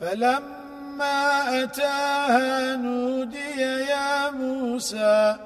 فلما أتاها نودي يا موسى